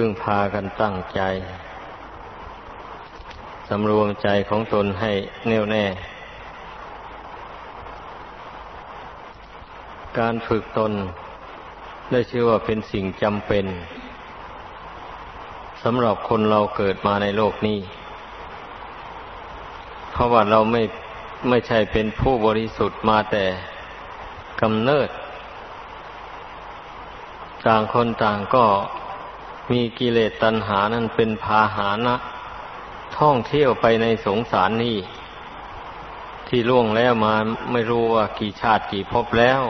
พึ่งพากันตั้งใจสำรวมใจของตนให้แน่วแน่ การฝึกตนได้ชื่อว่าเป็นสิ่งจำเป็นสำหรับคนเราเกิดมาในโลกนี้ เพราะว่าเราไม่ไม่ใช่เป็นผู้บริสุทธิ์มาแต่กำเนิด ต่างคนต่างก็ มีกิเลสตัณหานั้นเป็นพาหานะ ท่องเที่ยวไปในสงสารนี้ที่ล่วงแล้วมาไม่รู้ว่ากี่ชาติกี่ภพแล้ว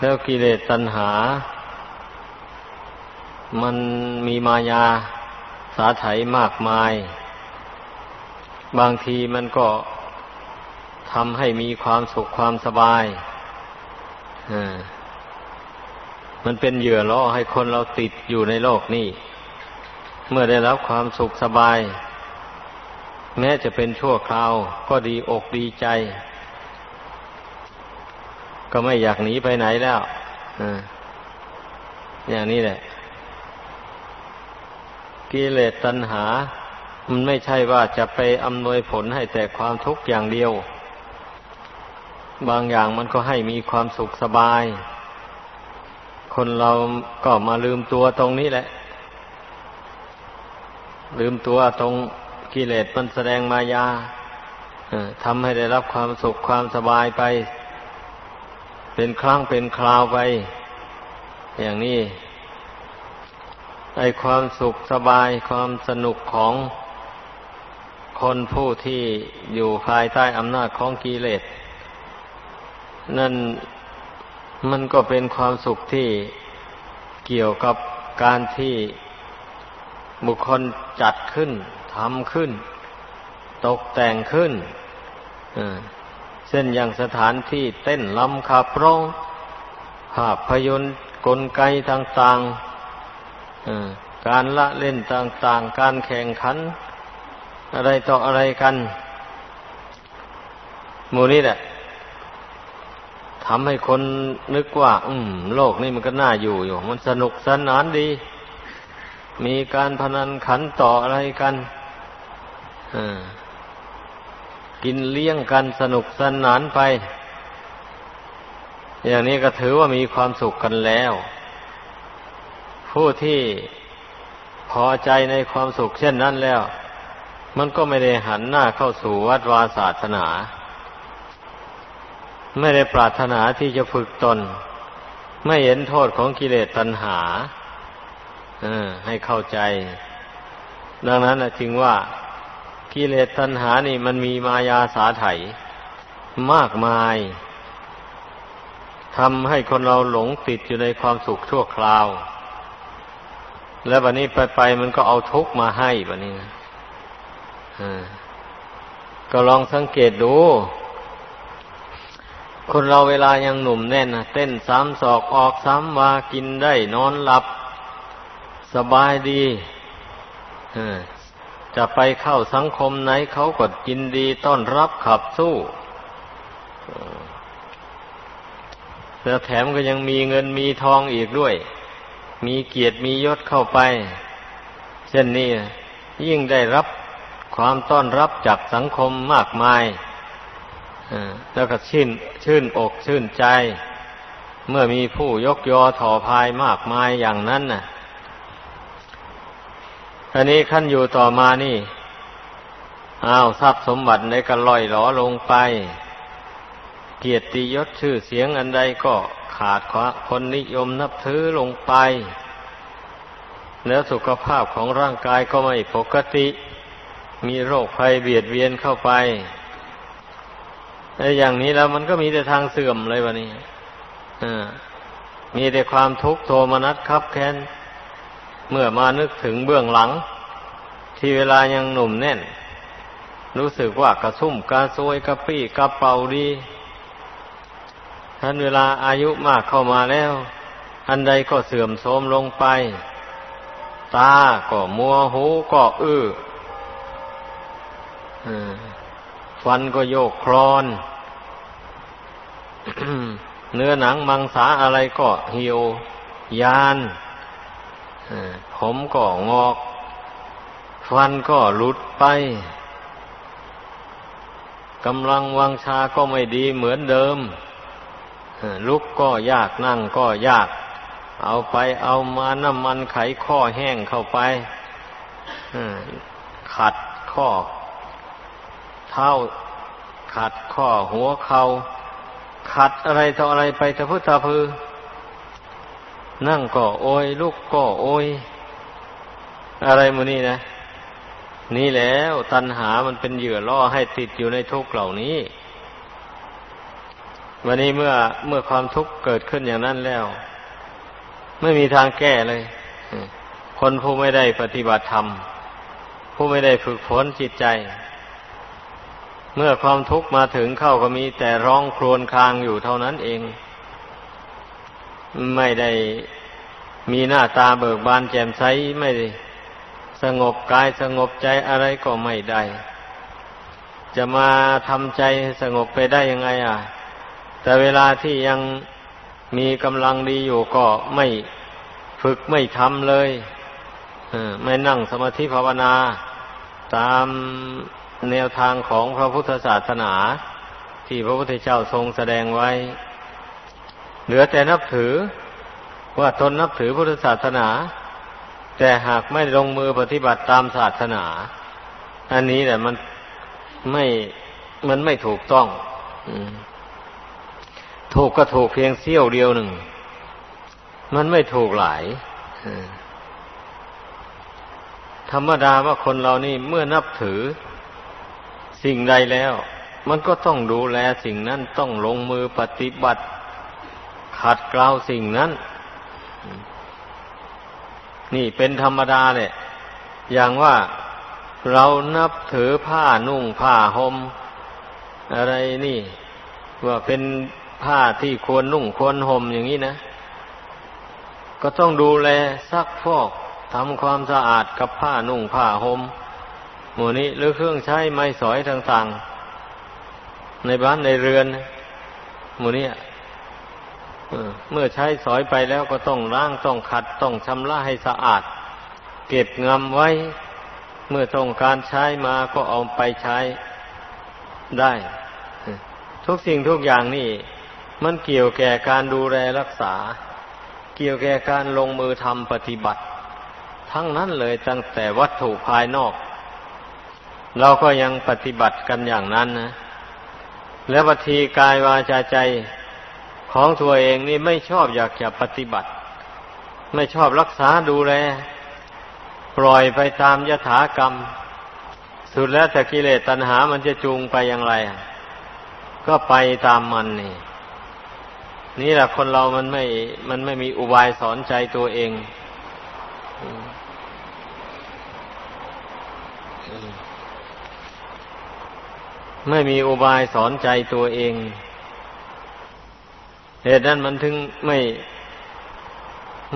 แล้วกิเลสตัณหา มันมีมายาสาไถมากมาย บางทีมันก็ทำให้มีความสุขความสบายอ่า มันเป็นเหยื่อล่อให้คนเราติดอยู่ในโลกนี้ เมื่อได้รับความสุขสบาย แม้จะเป็นชั่วคราว ก็ดีอกดีใจ ก็ไม่อยากหนีไปไหนแล้วอย่างนี้แหละกิเลสตัณหา มันไม่ใช่ว่าจะไปอำนวยผลให้แต่ความทุกข์อย่างเดียว บางอย่างมันก็ให้มีความสุขสบาย คนเราก็มาลืมตัวตรงนี้แหละ ลืมตัวตรงกิเลสมันแสดงมายาทำให้ได้รับความสุขความสบายไป เป็นครั้งเป็นคราวไป อย่างนี้ไอความสุขสบายความสนุกของคนผู้ที่อยู่ภายใต้อำนาจของกิเลส นั่น มันก็เป็นความสุขที่เกี่ยวกับการที่บุคคลจัดขึ้นทำขึ้น ตกแต่งขึ้นเช่นอย่างสถานที่เต้นลำขับร้องภาพยนตร์กลไกต่างๆการละเล่นต่างๆ การแข่งขัน อะไรต่ออะไรกัน มูนี้แหละ ทำให้คนนึกว่า อืม โลกนี่มันก็น่าอยู่อยู่ มันสนุกสนานดี มีการพนันขันต่ออะไรกันกินเลี้ยงกันสนุกสนานไป อย่างนี้ก็ถือว่ามีความสุขกันแล้ว ผู้ที่พอใจในความสุขเช่นนั้นแล้ว มันก็ไม่ได้หันหน้าเข้าสู่วัดวาศาสนา ไม่ได้ปรารถนาที่จะฝึกตน ไม่เห็นโทษของกิเลสตัณหาให้เข้าใจ ดังนั้นจึงว่ากิเลสตัณหานี่มันมีมายาสาไถมากมายทำให้คนเราหลงติดอยู่ในความสุขชั่วคราว แล้ววันนี้ไปไปมันก็เอาทุกข์มาให้วันนี้นะก็ลองสังเกตดู คนเราเวลายังหนุ่มแน่นเต้นสามศอกออกสามวากินได้นอนหลับ สบายดีจะไปเข้าสังคมไหนเขาก็กินดีต้อนรับขับสู้แล้วแถมก็ยังมีเงินมีทองอีกด้วย มีเกียรติมียศเข้าไป เช่นนี้ยิ่งได้รับความต้อนรับจากสังคมมากมาย แล้วก็ชื่นชื่นอกชื่นใจ เมื่อมีผู้ยกยอถ่อพายมากมายอย่างนั้นน่ะอันนี้ขั้นอยู่ต่อมานี่อ้าวทรัพย์สมบัติในก็ลอยหลอลงไป เกียรติยศชื่อเสียงอันใดก็ขาดคนนิยมนับถือลงไป แล้วสุขภาพของร่างกายก็ไม่ปกติ มีโรคภัยเบียดเบียนเข้าไป อ้อย่างนี้แล้วมันก็มีแต่ทางเสื่อมเลยวะนี่มีแต่ความทุกข์โทมนัสครับแค้น เมื่อมานึกถึงเบื้องหลัง ที่เวลายังหนุ่มแน่น รู้สึกว่ากระซุ่มกระซวยกระปี้กระเป๋าดีท่านเวลาอายุมากเข้ามาแล้ว อันใดก็เสื่อมโทรมลงไป ตาก็มัวหูก็อื้อ ฟันก็โยกคลอน เนื้อหนังมังสาอะไรก็เหี่ยวยานผมก็งอก ฟันก็หลุดไปกำลังวังชาก็ไม่ดีเหมือนเดิม ลุกก็ยากนั่งก็ยาก เอาไปเอามาน้ำมันไขข้อแห้งเข้าไปขัดข้อ เท้า ขัดข้อหัวเขา่าขัดอะไรต่ออะไรไปทะพุทธพือ นั่งก็โอยลุกก็โอยอะไรมูนี่นะ นี่แล้วตัณหามันเป็นเหยื่อล่อให้ติดอยู่ในทุกข์เหล่านี้ วันนี้เมื่อเมื่อความทุกข์เกิดขึ้นอย่างนั้นแล้ว ไม่มีทางแก้เลย คนผู้ไม่ได้ปฏิบัติธรรมผู้ไม่ได้ฝึกฝนจิตใจ เมื่อความทุกข์มาถึงเข้าก็มีแต่ร้องครวญครางอยู่เท่านั้นเอง ไม่ได้มีหน้าตาเบิกบานแจ่มใสไม่ได้สงบกายสงบใจอะไรก็ไม่ได้ จะมาทำใจสงบไปได้ยังไง อะ แต่เวลาที่ยังมีกำลังดีอยู่ก็ไม่ฝึกไม่ทำเลยไม่นั่งสมาธิภาวนา ตาม แนวทางของพระพุทธศาสนา ที่พระพุทธเจ้าทรงแสดงไว้ เหลือแต่นับถือว่าตนนับถือพุทธศาสนา แต่หากไม่ลงมือปฏิบัติตามศาสนา อันนี้แหละมันไม่มันไม่ถูกต้องถูกก็ถูกเพียงเสี้ยวเดียวหนึ่ง มันไม่ถูกหลายธรรมดาว่าคนเรานี่เมื่อนับถือ สิ่งใดแล้ว มันก็ต้องดูแลสิ่งนั้นต้องลงมือปฏิบัติ ขัดเกลาสิ่งนั้น นี่เป็นธรรมดาเนี่ย อย่างว่าเรานับถือผ้านุ่งผ้าหม่มอะไรนี่ ว่าเป็นผ้าที่ควรนุ่งควรห่มอย่างนี้นะ ก็ต้องดูแลซักฟอกทำความสะอาดกับผ้านุ่งผ้าหม่ม หมู่นี้หรือเครื่องใช้ไม้สอยต่างๆ ในบ้านในเรือน หมู่นี้เมื่อใช้สอยไปแล้วก็ต้องล้างต้องขัดต้องชำระให้สะอาด เก็บงำไว้ เมื่อต้องการใช้มาก็เอาไปใช้ได้ ทุกสิ่งทุกอย่างนี่ มันเกี่ยวแก่การดูแลรักษา เกี่ยวแก่การลงมือทำปฏิบัติ ทั้งนั้นเลยตั้งแต่วัตถุภายนอก เราก็ยังปฏิบัติกันอย่างนั้นนะ และปฏิกายวาจาใจของตัวเองนี่ไม่ชอบอยากจะปฏิบัติ ไม่ชอบรักษาดูแล ปล่อยไปตามยถากรรม สุดแล้วแต่กิเลสตัณหามันจะจูงไปอย่างไร ก็ไปตามมันนี่ นี่แหละคนเรามันไม่ มันไม่มีอุบายสอนใจตัวเอง ไม่มีอุบายสอนใจตัวเอง เหตุนั้นมันถึงไม่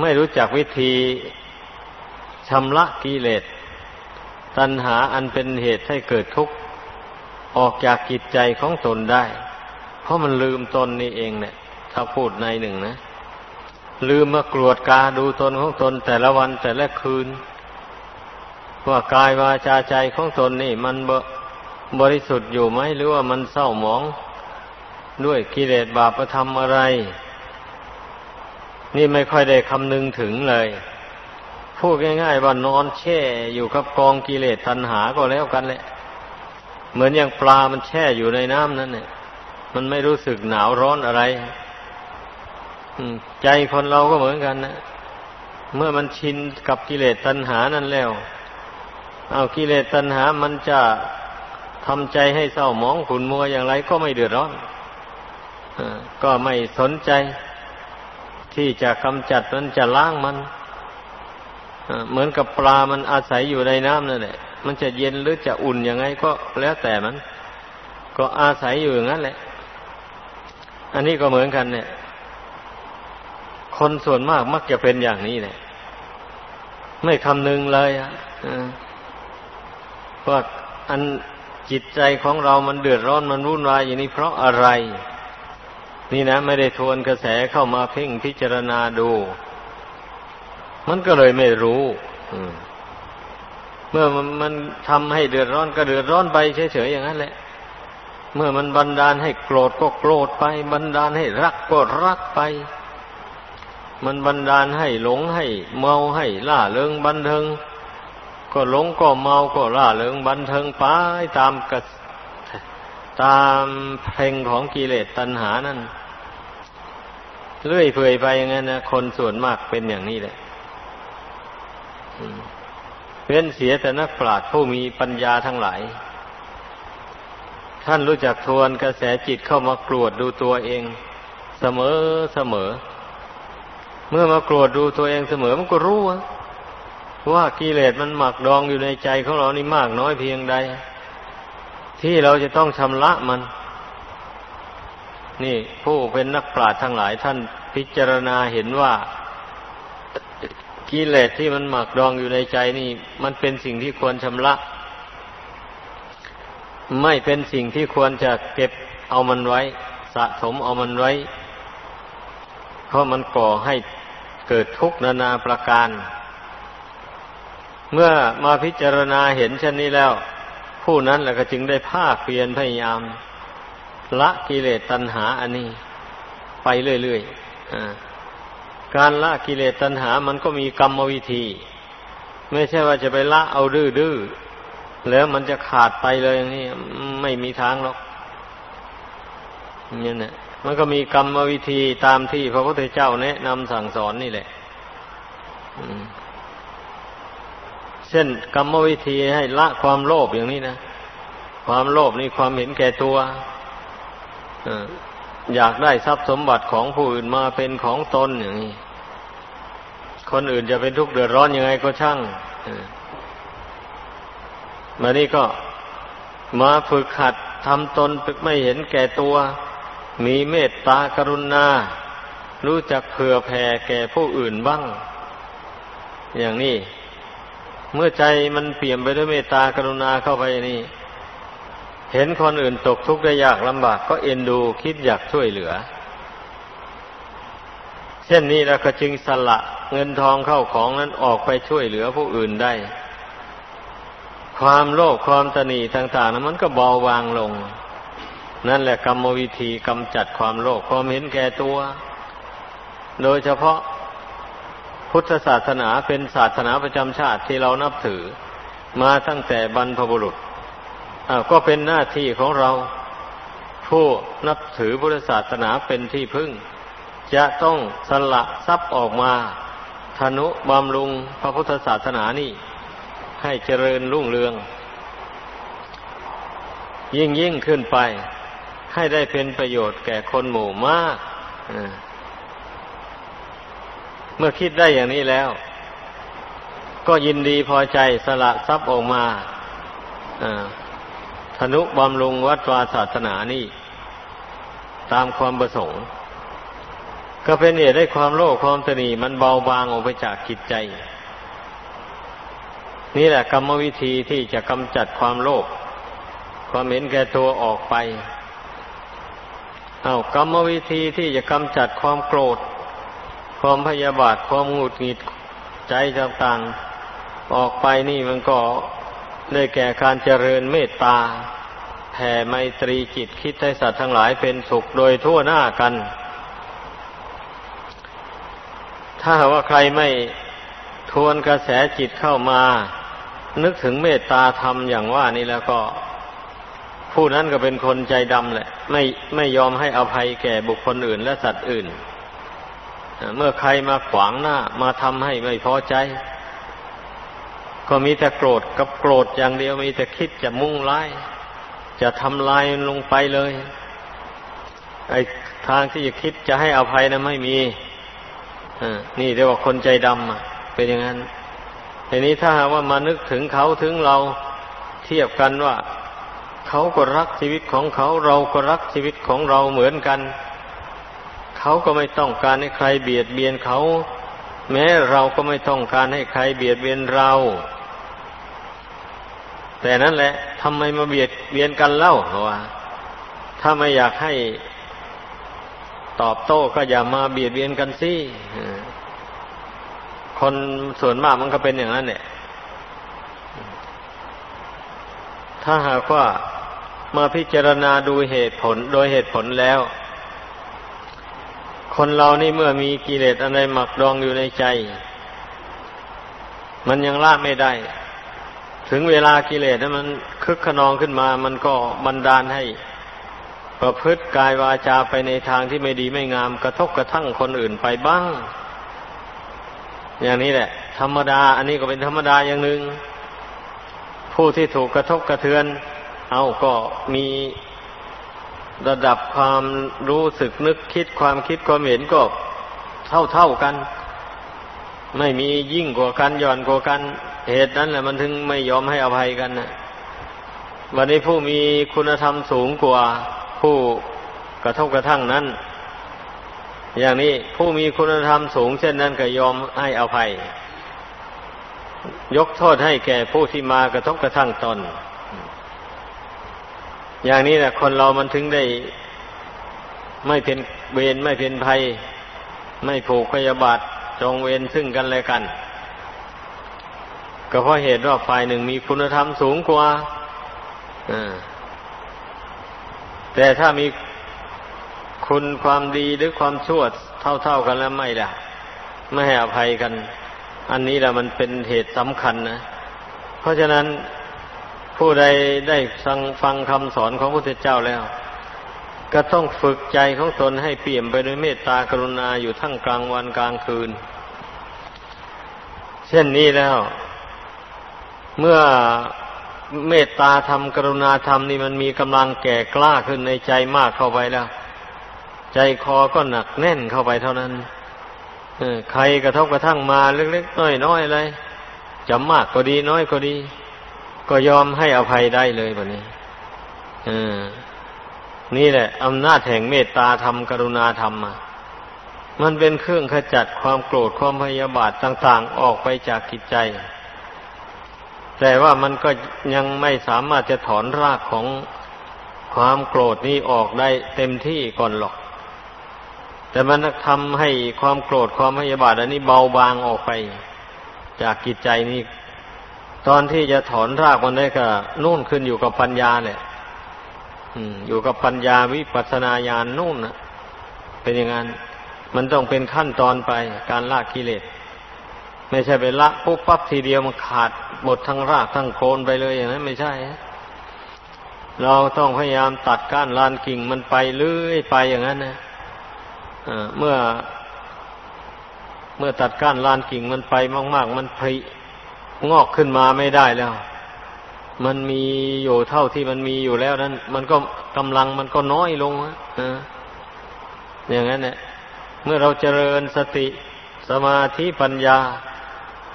ไม่รู้จักวิธีชำระกิเลสตัณหาอันเป็นเหตุให้เกิดทุกข์ออกจากกิจใจของตนได้ เพราะมันลืมตนนี่เองเนี่ย ถ้าพูดในหนึ่งนะ ลืมมากรวดกาดูตนของตนแต่ละวันแต่ละคืน ว่ากายวาจาใจของตนนี่ มัน บริสุทธิ์อยู่ไหมหรือว่ามันเศร้าหมองด้วยกิเลสบาปธรรมอะไร นี่ไม่ค่อยได้คำนึงถึงเลยพูดง่ายๆว่านอนแช่อยู่กับกองกิเลสตัณหาก็แล้วกันแหละ เหมือนอย่างปลามันแช่อยู่ในน้ำนั่นเนี่ย มันไม่รู้สึกหนาวร้อนอะไรใจคนเราก็เหมือนกันนะเมื่อมันชินกับกิเลสตัณหานั่นแล้ว เอากิเลสตัณหามันจะ ทำใจให้เศร้าหมองขุนมัวอย่างไรก็ไม่เดือดร้อนก็ไม่สนใจ ที่จะกำจัดมันจะล้างมันเหมือนกับปลามันอาศัยอยู่ในน้ำนั่นแหละมันจะเย็นหรือจะอุ่นยังไงก็แล้วแต่มัน ก็อาศัยอยู่อย่างนั้นแหละ อันนี้ก็เหมือนกันเนี่ย คนส่วนมากมักจะเป็นอย่างนี้เนี่ยไม่คำนึงเลยอะว่าอัน จิตใจของเรามันเดือดร้อนมันวุ่นวายอย่างนี้เพราะอะไร นี่นะ ไม่ได้ทวนกระแสเข้ามาเพ่งพิจารณาดู มันก็เลยไม่รู้เมื่อมันทำให้เดือดร้อนก็เดือดร้อนไปเฉยๆอย่างนั้นแหละ เมื่อมันบันดาลให้โกรธก็โกรธไป บันดาลให้รักก็รักไป มันบันดาลให้หลงให้เมาให้ล่าเริงบันเทิง ก็หลงก็เมาก็ล่าเริงบันเทิงไปตามกระตามเพลงของกิเลสตัณหานั่นเรื่อยเปื่อยไปอย่างนั้นนะคนส่วนมากเป็นอย่างนี้แหละเว้นเสียแต่นักปราชญ์ผู้มีปัญญาทั้งหลาย ท่านรู้จักทวนกระแสจิตเข้ามากรวดดูตัวเอง เสมอเสมอ เมื่อมากรวดดูตัวเองเสมอมันก็รู้ว่า ว่ากิเลสมันหมักดองอยู่ในใจของเรานี่มากน้อยเพียงใด ที่เราจะต้องชำระมัน นี่ผู้เป็นนักปราชญ์ทั้งหลายท่านพิจารณาเห็นว่ากิเลสที่มันหมักดองอยู่ในใจนี่ มันเป็นสิ่งที่ควรชำระ ไม่เป็นสิ่งที่ควรจะเก็บเอามันไว้ สะสมเอามันไว้ เพราะมันก่อให้เกิดทุกข์นานาประการ เมื่อมาพิจารณาเห็นเช่นนี้แล้ว ผู้นั้นแหละก็จึงได้ภาคเพียรพยายาม ละกิเลสตัณหาอันนี้ ไปเรื่อยๆการละกิเลสตัณหามันก็มีกรรมวิธี ไม่ใช่ว่าจะไปละเอาดื้อๆแล้วมันจะขาดไปเลยอย่างนี้ไม่มีทางหรอกนี่นะมันก็มีกรรมวิธีตามที่พระพุทธเจ้าแนะนำสั่งสอนนี่แหละ เช่นกรรมวิธีให้ละความโลภอย่างนี้นะ ความโลภนี่ความเห็นแก่ตัวอยากได้ทรัพย์สมบัติของผู้อื่นมาเป็นของตนอย่างนี้ คนอื่นจะเป็นทุกข์เดือดร้อนยังไงก็ช่างมานี่ก็มาฝึกหัดทำตนไม่เห็นแก่ตัว มีเมตตากรุณา รู้จักเผื่อแผ่แก่ผู้อื่นบ้าง อย่างนี้ เมื่อใจมันเปี่ยมไปด้วยเมตตากรุณาเข้าไปนี่ เห็นคนอื่นตกทุกข์ได้ยากลำบากก็เอ็นดูคิดอยากช่วยเหลือ เช่นนี้แล้วก็จึงสละเงินทองเข้าของนั้นออกไปช่วยเหลือผู้อื่นได้ ความโลภความตนีต่างๆนั้นมันก็เบาบางลง นั่นแหละกรรมวิธีกำจัดความโลภความเห็นแก่ตัว โดยเฉพาะ พุทธศาสนาเป็นศาสนาประจำชาติที่เรานับถือ มาตั้งแต่บรรพบุรุษก็เป็นหน้าที่ของเรา ผู้นับถือพุทธศาสนาเป็นที่พึ่ง จะต้องสละทรัพย์ออกมาธนุบำรุงพระพุทธศาสนานี่ ให้เจริญรุ่งเรือง ยิ่งยิ่งขึ้นไป ให้ได้เป็นประโยชน์แก่คนหมู่มาก เมื่อคิดได้อย่างนี้แล้ว ก็ยินดีพอใจสละทรัพย์ออกมาธนุบำรุงวัดวาศาสนานี่ ตามความประสงค์ ก็เป็นเหตุได้ความโลภความตนีมันเบาบางออกไปจากจิตใจ นี่แหละกรรมวิธีที่จะกำจัดความโลภความเห็นแก่ตัวออกไป เอากรรมวิธีที่จะกำจัดความโกรธ ความพยาบาทความหงุดหงิดใจต่างๆ ออกไปนี่มันก็ได้แก่การเจริญเมตตาแผ่ไมตรีจิตคิดให้สัตว์ทั้งหลายเป็นสุขโดยทั่วหน้ากัน ถ้าว่าใครไม่ทวนกระแสจิตเข้ามา นึกถึงเมตตาธรรมอย่างว่านี่แล้วก็ ผู้นั้นก็เป็นคนใจดำแหละ ไม่ไม่ยอมให้อภัยแก่บุคคลอื่นและสัตว์อื่น เมื่อใครมาขวางหน้า มาทำให้ไม่พอใจ ก็มีแต่โกรธกับโกรธอย่างเดียวมีแต่คิดจะมุ่งร้าย จะทำลายลงไปเลย ไอ้ทางที่จะคิดจะให้อภัยนะไม่มีนี่เรียกว่าคนใจดำเป็นอย่างนั้นทีนี้ถ้าว่ามานึกถึงเขาถึงเราเทียบกันว่า เขาก็รักชีวิตของเขาเราก็รักชีวิตของเราเหมือนกัน เขาก็ไม่ต้องการให้ใครเบียดเบียนเขา แม้เราก็ไม่ต้องการให้ใครเบียดเบียนเรา แต่นั่นแหละทำไมมาเบียดเบียนกันเล่าเพราะว่าถ้าไม่อยากให้ตอบโต้ก็อย่ามาเบียดเบียนกันสิคนส่วนมากมันก็เป็นอย่างนั้นเนี่ย ถ้าหากว่ามาพิจารณาดูเหตุผลโดยเหตุผลแล้ว คนเรานี่เมื่อมีกิเลสอะไรหมักดองอยู่ในใจ มันยังละไม่ได้ ถึงเวลากิเลสนั้นมันคึกขนองขึ้นมา มันก็บันดาลให้ ประพฤติกายวาจาไปในทางที่ไม่ดีไม่งาม กระทบกระทั่งคนอื่นไปบ้าง อย่างนี้แหละ ธรรมดา อันนี้ก็เป็นธรรมดาอย่างหนึ่งผู้ที่ถูกกระทบกระเทือน เอาก็มี ระดับความรู้สึกนึกคิดความคิดความเห็นก็เท่าเท่ากัน ไม่มียิ่งกว่ากันย่อนกว่ากัน เหตุนั้นแหละมันถึงไม่ยอมให้อภัยกันนะวันนี้ผู้มีคุณธรรมสูงกว่าผู้กระทบกระทั่งนั้น อย่างนี้ผู้มีคุณธรรมสูง เช่นนั้นก็ยอมให้อภัย ยกโทษให้แก่ผู้ที่มากระทบกระทั่งตน อย่างนี้แหละคนเรามันถึงได้ ไม่เป็นเวรไม่เป็นภัย ไม่ผูกพยาบาทจองเวรซึ่งกันและกัน ก็เพราะเหตุว่าฝ่ายหนึ่งมีคุณธรรมสูงกว่าแต่ถ้ามีคุณความดีหรือความชั่วเท่า ๆกันแล้วไม่ละไม่ให้อภัยกัน อันนี้แหละมันเป็นเหตุสำคัญนะ เพราะฉะนั้น ผู้ใดได้ฟังฟังคำสอนของพระพุทธเจ้าแล้ว ก็ต้องฝึกใจของตนให้เปี่ยมไปด้วยเมตตากรุณาอยู่ทั้งกลางวันกลางคืน เช่นนี้แล้ว เมื่อเมตตาธรรมกรุณาธรรมนี่มันมีกำลังแก่กล้าขึ้นในใจมากเข้าไปแล้ว ใจคอก็หนักแน่นเข้าไปเท่านั้นใครกระทบกระทั่งมาเล็กๆน้อยๆอะไรจะมากก็ดีน้อยก็ดี ก็ยอมให้อภัยได้เลยแบบนี้นี่แหละอำนาจแห่งเมตตาธรรมกรุณาธรรมมามันเป็นเครื่องขจัดความโกรธความพยาบาทต่างๆ ออกไปจากกิจใจ แต่ว่ามันก็ยังไม่สามารถจะถอนรากของความโกรธนี้ออกได้เต็มที่ก่อนหรอก แต่มันทำให้ความโกรธความพยาบาทอันนี้เบาบางออกไป จากกิจใจนี้ ตอนที่จะถอนรากมันได้ก็นู่นขึ้นอยู่กับปัญญาแหละอยู่กับปัญญาวิปัสนาญาณนู่นนะเป็นอย่างนั้น มันต้องเป็นขั้นตอนไปการละกิเลส ไม่ใช่ไปละปุ๊บปั๊บทีเดียวมันขาดหมดทั้งรากทั้งโคนไปเลยอย่างนั้นไม่ใช่เราต้องพยายามตัดก้านลานกิ่งมันไปเรื่อยไปอย่างนั้นนะเมื่อ เมื่อตัดก้านลานกิ่งมันไปมาก ๆ มันผลิ งอกขึ้นมาไม่ได้แล้ว มันมีอยู่เท่าที่มันมีอยู่แล้วนั้น มันก็กำลังมันก็น้อยลงนะอย่างนั้นเนี่ยเมื่อเราเจริญสติสมาธิปัญญา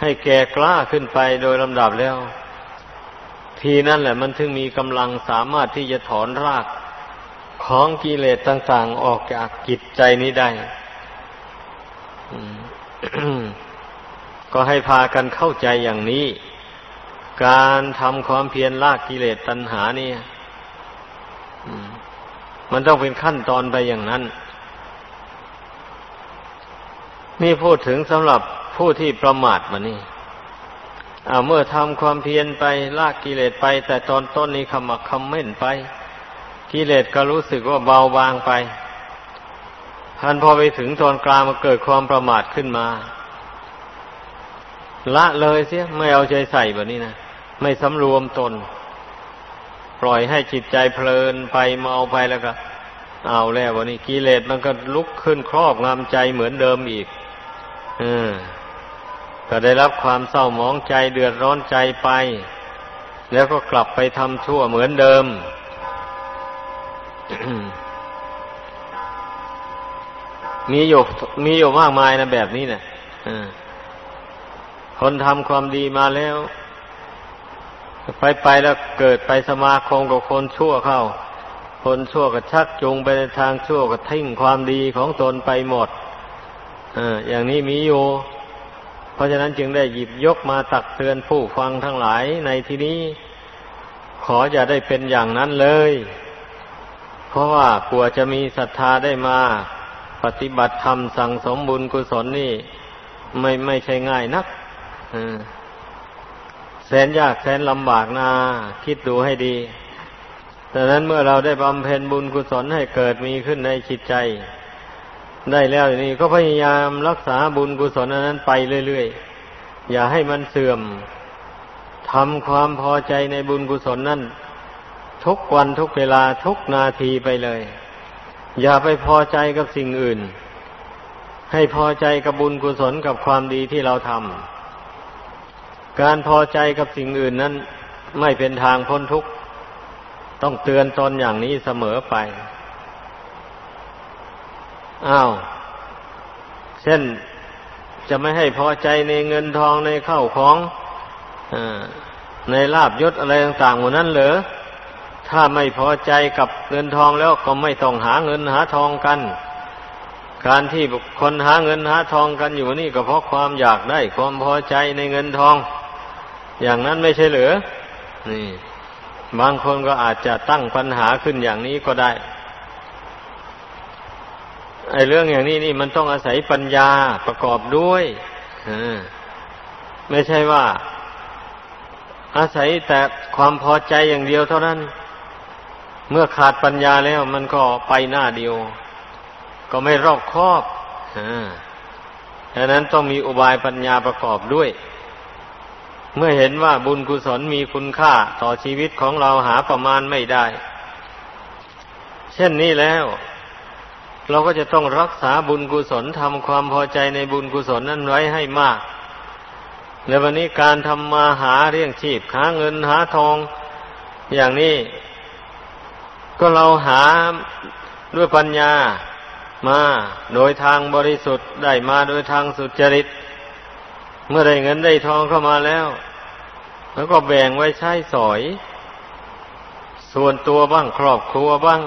ให้แก่กล้าขึ้นไปโดยลำดับแล้ว ทีนั่นแหละ มันถึงมีกำลังสามารถที่จะถอนรากของกิเลสต่าง ๆ ออกจากจิตใจนี้ได้ ก็ให้พากันเข้าใจอย่างนี้ การทำความเพียรลากกิเลสตัณหานี่มันต้องเป็นขั้นตอนไปอย่างนั้น นี่พูดถึงสำหรับผู้ที่ประมาทมานี่เมื่อทำความเพียรไปลากกิเลสไป แต่ตอนต้นนี้ขมักคำเม่นไป กิเลสก็รู้สึกว่าเบาบางไปท่านพอไปถึงตอนกลางมาเกิดความประมาทขึ้นมา ละเลยเสียไม่เอาใจใส่แบบนี้นะไม่สำรวมตน ปล่อยให้จิตใจเพลินไปเมาไปแล้วก็ เอาแล้ววันนี้กิเลสมันก็ลุกขึ้นครอบงำใจเหมือนเดิมอีกเออก็ได้รับความเศร้าหมองใจเดือดร้อนใจไป แล้วก็กลับไปทำชั่วเหมือนเดิมมีอยู่มีอยู่มากมายนะแบบนี้เนะ่ย คนทำความดีมาแล้ว ไปไปแล้วเกิดไปสมาคมกับคนชั่วเข้า คนชั่วก็ชักจูงไปในทางชั่วก็ทิ้งความดีของตนไปหมดออย่างนี้มีอยู่ เพราะฉะนั้นจึงได้หยิบยกมาตักเตือนผู้ฟังทั้งหลายในที่นี้ ขออย่าได้เป็นอย่างนั้นเลย เพราะว่ากลัวจะมีศรัทธาได้มา ปฏิบัติธรรมสั่งสมบุญกุศลนี่ ไม่ไม่ใช่ง่ายนัก แสนยากแสนลำบากนา คิดดูให้ดีดังนั้นเมื่อเราได้บำเพ็ญบุญกุศลให้เกิดมีขึ้นในจิตใจ ได้แล้วนี่ก็พยายามรักษาบุญกุศลนั้นไปเรื่อยๆ อย่าให้มันเสื่อมทำความพอใจในบุญกุศลนั้นทุกวันทุกเวลาทุกนาทีไปเลย อย่าไปพอใจกับสิ่งอื่น ให้พอใจกับบุญกุศลกับความดีที่เราทำ การพอใจกับสิ่งอื่นนั้น ไม่เป็นทางพ้นทุกข์ ต้องเตือนตนอย่างนี้เสมอไป อ้าว เช่นจะไม่ให้พอใจในเงินทองในข้าวของอในลาบยศอะไรต่างๆหมดนั้นเหรอ ถ้าไม่พอใจกับเงินทองแล้วก็ไม่ต้องหาเงินหาทองกัน การที่คนหาเงินหาทองกันอยู่นี่ก็เพราะความอยากได้ ความพอใจในเงินทอง อย่างนั้นไม่ใช่หรือนี่ บางคนก็อาจจะตั้งปัญหาขึ้นอย่างนี้ก็ได้ไอ้เรื่องอย่างนี้นี่มันต้องอาศัยปัญญาประกอบด้วยไม่ใช่ว่า อาศัยแต่ความพอใจอย่างเดียวเท่านั้น เมื่อขาดปัญญาแล้วมันก็ไปหน้าเดียว ก็ไม่รอบคอบดังนั้นต้องมีอุบายปัญญาประกอบด้วย เมื่อเห็นว่าบุญกุศลมีคุณค่าต่อชีวิตของเราหาประมาณไม่ได้ เช่นนี้แล้ว เราก็จะต้องรักษาบุญกุศลทำความพอใจในบุญกุศลนั้นไว้ให้มาก และวันนี้การทำมาหาเรื่องชีพหาเงินหาทอง อย่างนี้ ก็เราหาด้วยปัญญามาโดยทางบริสุทธิ์ได้มาโดยทางสุจริต เมื่อได้เงินได้ทองเข้ามาแล้ว แล้วก็แบ่งไว้ใช้สอย ส่วนตัวบ้างครอบครัวบ้าง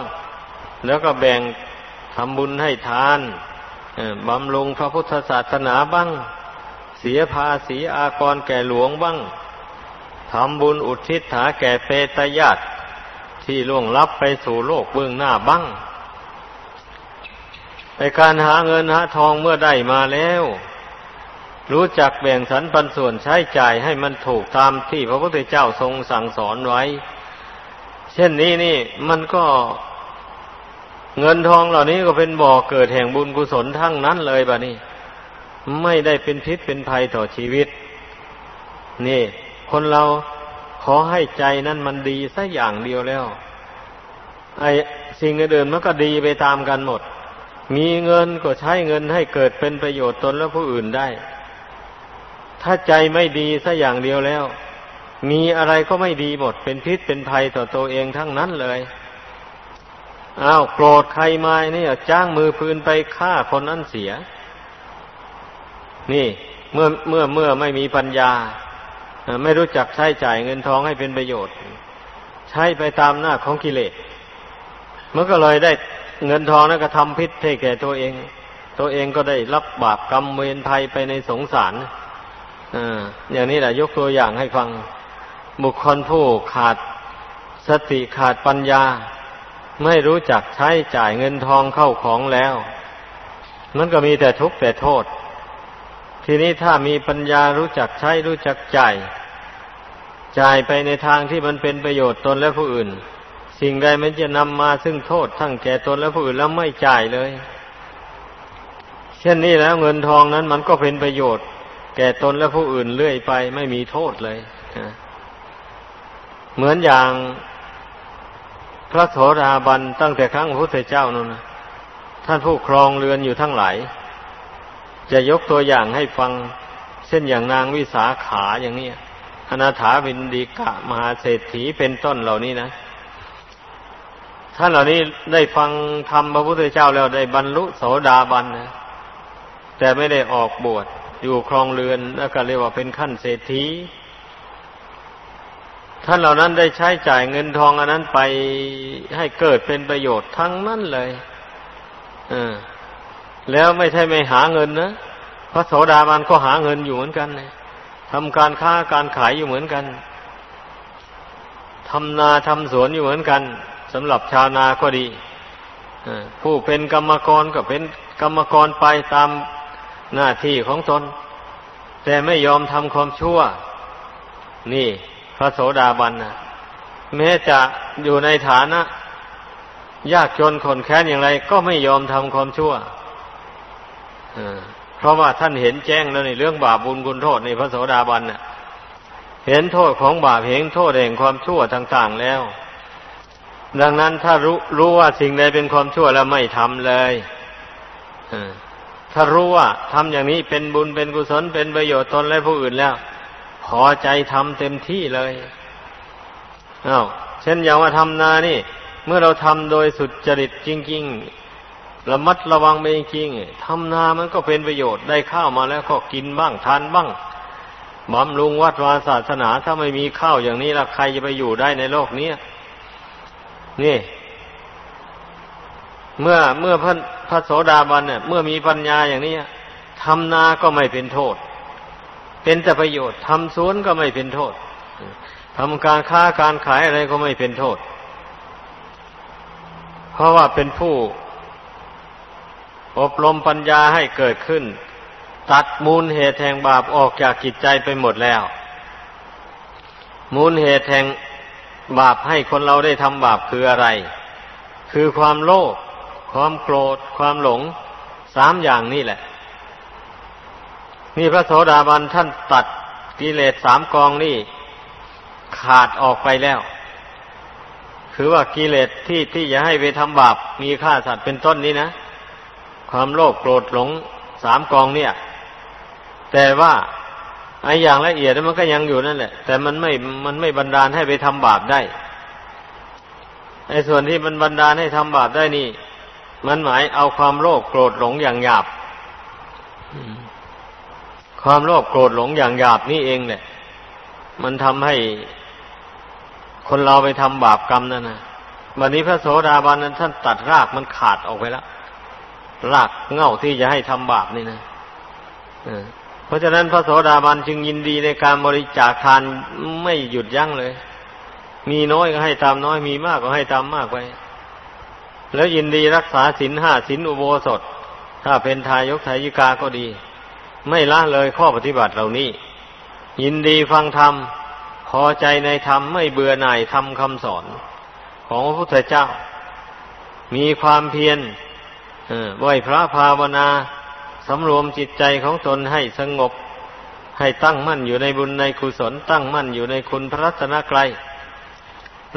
แล้วก็แบ่งทำบุญให้ทานบำรุงพระพุทธศาสนาบ้าง เสียภาษีอากรแก่หลวงบ้างทำบุญอุทิศถาแก่เปตญาติที่ล่วงลับไปสู่โลกเบื้องหน้าบ้างในการหาเงินหาทองเมื่อได้มาแล้ว รู้จักแบ่งสรรปันส่วนใช้จ่ายให้มันถูกตามที่พระพุทธเจ้าทรงสั่งสอนไว้ เช่นนี้นี่มันก็เงินทองเหล่านี้ก็เป็นบ่อเกิดแห่งบุญกุศลทั้งนั้นเลยบะนี่ไม่ได้เป็นพิษเป็นภัยต่อชีวิต นี่ คนเราขอให้ใจนั้นมันดีสักอย่างเดียวแล้ว ไอ้สิ่งอื่นมันก็ดีไปตามกันหมด มีเงินก็ใช้เงินให้เกิดเป็นประโยชน์ตนและผู้อื่นได้ ถ้าใจไม่ดีสัอย่างเดียวแล้ว มีอะไรก็ไม่ดีหมด เป็นพิษเป็นภัยต่อตัวเองทั้งนั้นเลยอ้าวโกรธใครมาเนี่ยจ้างมือปืนไปฆ่าคนนั้นเสีย นี่เมื่อเมื่อเมื่อไม่มีปัญญา ไม่รู้จักใช้จ่ายเงินทองให้เป็นประโยชน์ ใช้ไปตามหน้าของกิเลสมันก็เลยได้เงินทองนั้นก็ทำพิษให้แก่ตัวเอง ตัวเองก็ได้รับบาปกรรมเวรภัยไปในสงสาร อย่างนี้แหละยกตัวอย่างให้ฟัง บุคคลผู้ขาดสติขาดปัญญา ไม่รู้จักใช้จ่ายเงินทองเข้าของแล้ว มันก็มีแต่ทุกข์แต่โทษ ทีนี้ถ้ามีปัญญารู้จักใช้รู้จักจ่ายจ่ายไปในทางที่มันเป็นประโยชน์ตนและผู้อื่น สิ่งใดมันจะนำมาซึ่งโทษ ทั้งแก่ตนและผู้อื่นแล้วไม่จ่ายเลย เช่นนี้แล้วเงินทองนั้นมันก็เป็นประโยชน์ แก่ตนและผู้อื่นเรื่อยไปไม่มีโทษเลย เหมือนอย่างพระโสดาบันตั้งแต่ครั้งพระพุทธเจ้านั่นนะท่านผู้ครองเรือนอยู่ทั้งหลาย จะยกตัวอย่างให้ฟังเช่นอย่างนางวิสาขาอย่างนี้อนาถาบินดีกะมหาเศรษฐีเป็นต้นเหล่านี้นะท่านเหล่านี้ได้ฟังธรรมพระพุทธเจ้าแล้วได้บรรลุโสดาบันนะแต่ไม่ได้ออกบวช อยู่ครองเรือนแล้วก็เรียกว่าเป็นขั้นเศรษฐีท่านเหล่านั้นได้ใช้จ่ายเงินทองอันนั้นไปให้เกิดเป็นประโยชน์ทั้งนั้นเลยอแล้วไม่ใช่ไม่หาเงินนะพระโสดาบันก็หาเงินอยู่เหมือนกันเลยทำการค้าการขายอยู่เหมือนกันทำนาทำสวนอยู่เหมือนกันสำหรับชาวนาก็ดีผู้เป็นกรรมกรก็เป็นกรรมกรไปตาม หน้าที่ของตน แต่ไม่ยอมทำความชั่ว นี่พระโสดาบันนะแม้จะอยู่ในฐานะ ยากจนคนแค้นอย่างไร ก็ไม่ยอมทำความชั่วเพราะว่าท่านเห็นแจ้งแล้วในเรื่องบาปบุญคุณโทษในพระโสดาบันน่ะเห็นโทษของบาปเห็นโทษแห่งความชั่วต่าง ๆแล้ว ดังนั้นถ้ารู้รู้ว่าสิ่งใดเป็นความชั่วแล้วไม่ทำเลย ถ้ารู้ว่าทำอย่างนี้เป็นบุญเป็นกุศลเป็นประโยชน์ตนและผู้อื่นแล้ว พอใจทำเต็มที่เลยอา้าวเช่นอย่างว่าทำนานี่ เมื่อเราทำโดยสุดจริตจริงๆระมัดระวังไปจริงๆทำนามันก็เป็นประโยชน์ได้ข้าวมาแล้วก็กินบ้างทานบ้างบำรุงวัดวาศาสนาถ้าไม่มีข้าวอย่างนี้ละใครจะไปอยู่ได้ในโลกนี้นี่ เมื่อเมื่อพระพระโสดาบันเนี่ย เมื่อมีปัญญาอย่างนี้ทำนาก็ไม่เป็นโทษ เป็นแต่ประโยชน์ทำสวนก็ไม่เป็นโทษทำการค้าการขายอะไรก็ไม่เป็นโทษ เพราะว่าเป็นผู้ อบรมปัญญาให้เกิดขึ้น ตัดมูลเหตุแห่งบาปออกจากจิตใจไปหมดแล้ว มูลเหตุแห่งบาปให้คนเราได้ทำบาปคืออะไร คือความโลภ ความโกรธ ความหลงสามอย่างนี่แหละ นี่พระโสดาบันท่านตัดกิเลสสามกองนี่ขาดออกไปแล้ว คือว่ากิเลสที่ที่จะให้ไปทำบาปมีฆ่าสัตว์เป็นต้นนี้นะ ความโลภโกรธหลงสามกองเนี่ย แต่ว่าไอ้อย่างละเอียดมันก็ยังอยู่นั่นแหละ แต่มันไม่มันไม่บันดาลให้ไปทำบาปได้ไอ้ส่วนที่มันบันดาลให้ทำบาปได้นี่ มันหมายเอาความโลภโกรธหลงอย่างหยาบ ความโลภโกรธหลงอย่างหยาบนี่เองเนี่ยมันทำให้คนเราไปทำบาปกรรมนั่นนะวันนี้พระโสดาบันนั้นท่านตัดรากมันขาดออกไปแล้วรากเง่าที่จะให้ทำบาปนี่นะเพราะฉะนั้นพระโสดาบันจึงยินดีในการบริจาคทานไม่หยุดยั้งเลย มีน้อยก็ให้ตามน้อยมีมากก็ให้ตามมากไป แล้วยินดีรักษาศีลห้าศีลอุโบสถ ถ้าเป็นทายกทายิกาก็ดี ไม่ละเลยข้อปฏิบัติเหล่านี้ ยินดีฟังธรรม พอใจในธรรมไม่เบื่อหน่ายทำคำสอน ของพระพุทธเจ้า มีความเพียรไหวพระภาวนาสำรวมจิตใจของตนให้สงบ ให้ตั้งมั่นอยู่ในบุญในกุศล ตั้งมั่นอยู่ในคุณพระรัตนกรัย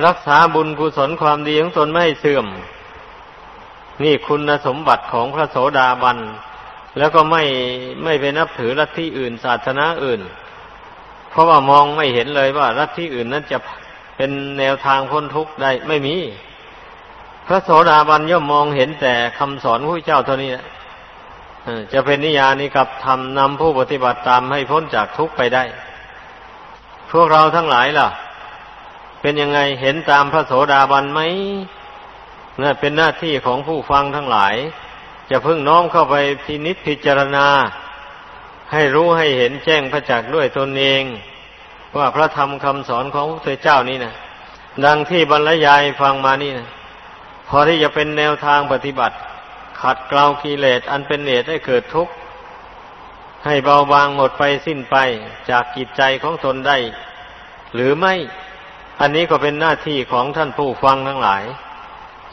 รักษาบุญกุศลความดีของตนไม่ให้เสื่อม นี่คุณสมบัติของพระโสดาบัน แล้วก็ไม่ไม่ไปนับถือลัทธิอื่น ศาสนาอื่น เพราะว่ามองไม่เห็นเลยว่ารัฐที่อื่นนั้นจะเป็นแนวทางพ้นทุกข์ได้ไม่มี พระโสดาบันย่อมมองเห็นแต่คำสอนพระเจ้าเท่านี้จะเป็นนิยานิกับทำนำผู้ปฏิบัติตามให้พ้นจากทุกข์ไปได้ พวกเราทั้งหลายล่ะ เป็นยังไงเห็นตามพระโสดาบันไหม นั่นเป็นหน้าที่ของผู้ฟังทั้งหลาย จะพึ่งน้อมเข้าไปพินิจพิจารณา ให้รู้ให้เห็นแจ้งพระจักด้วยตนเอง ว่าพระธรรมคำสอนของพระเจ้านี่นะดังที่บรรยายฟังมานี่นะพอที่จะเป็นแนวทางปฏิบัติ ขัดเกลากิเลสอันเป็นเหตุให้เกิดทุกข์ให้เบาบางหมดไปสิ้นไปจากกิจใจของตนได้ หรือไม่ อันนี้ก็เป็นหน้าที่ของท่านผู้ฟังทั้งหลาย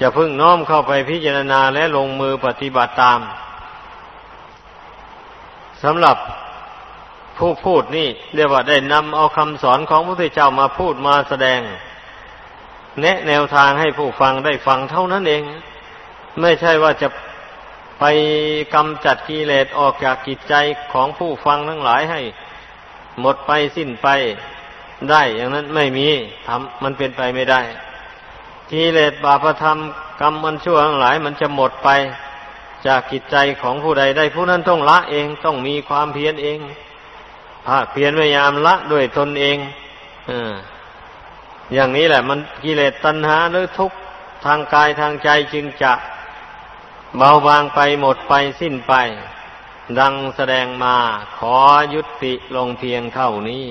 จะพึ่งน้อมเข้าไปพิจารณาและลงมือปฏิบัติตามสำหรับผู้พูดนี่เรียกว่าได้นำเอาคำสอนของพระพุทธเจ้ามาพูดมาแสดง แนะแนวทางให้ผู้ฟังได้ฟังเท่านั้นเอง ไม่ใช่ว่าจะไปกำจัดกิเลสออกจากกิจใจของผู้ฟังทั้งหลายให้หมดไปสิ้นไปได้ อย่างนั้นไม่มีทำมันเป็นไปไม่ได้ กิเลสบาปธรรมกรรมมันชั่วทั้งหลาย มันจะหมดไป จากกิจใจของผู้ใดได้ ผู้นั้นต้องละเองต้องมีความเพียรเองภาคเพียรพยายามละด้วยตนเองออย่างนี้แหละ มันกิเลสตัณหาหรือทุกข์ทางกายทางใจจึงจะเบาบางไปหมดไปสิ้นไป ดังแสดงมาขอยุติลงเพียงเท่านี้